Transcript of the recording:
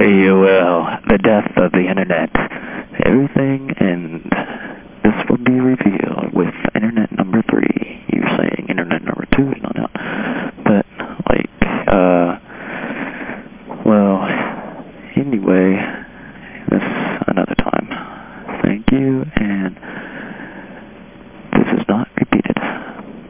You will the death of the internet. Everything and this will be revealed with internet number three. You're saying internet number two is not out. But, like, uh, well, anyway, this another time. Thank you. and.